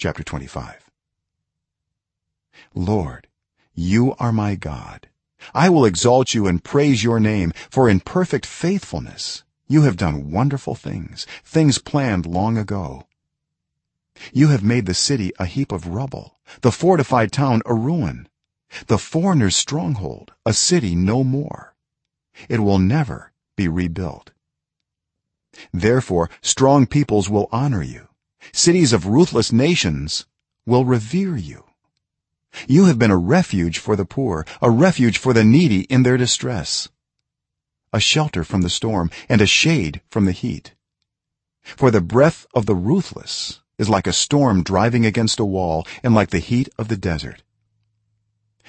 chapter 25 lord you are my god. I will exalt you and praise your name for in perfect faithfulness you have done wonderful things things planned long ago. You have made the city a heap of rubble the fortified town a ruin the foreigner's stronghold a city no more. It will never be rebuilt. Therefore strong peoples will honor you cities of ruthless nations will revere you. You have been a refuge for the poor a refuge for the needy in their distress a shelter from the storm and a shade from the heat. For the breath of the ruthless is like a storm driving against a wall and like the heat of the desert.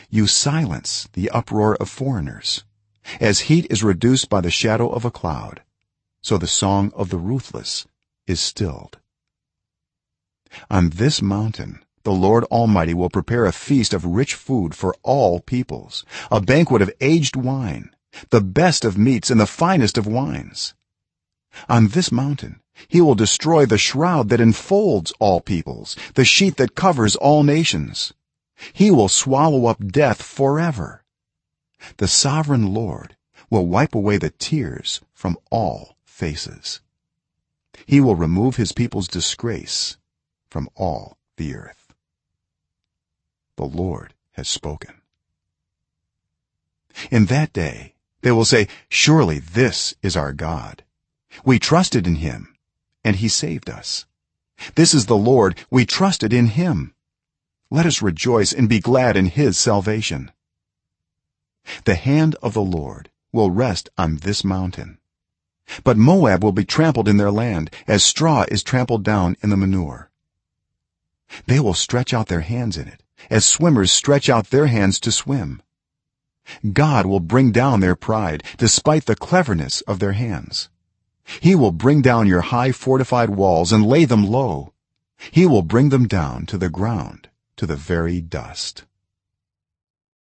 You silence the uproar of foreigners. As heat is reduced by the shadow of a cloud so the song of the ruthless is stilled on this mountain the lord almighty will prepare a feast of rich food for all peoples a banquet of aged wine the best of meats and the finest of wines. On this mountain he will destroy the shroud that enfolds all peoples the sheet that covers all nations. He will swallow up death forever. The sovereign lord will wipe away the tears from all faces. He will remove his people's disgrace from all the earth. The lord has spoken. In that day they will say surely this is our god. We trusted in him and he saved us. This is the lord. We trusted in him. Let us rejoice and be glad in his salvation. The hand of the lord will rest on this mountain but moab will be trampled in their land as straw is trampled down in the manure they will stretch out their hands in it as swimmers stretch out their hands to swim. God will bring down their pride despite the cleverness of their hands. He will bring down your high fortified walls and lay them low. He will bring them down to the ground to the very dust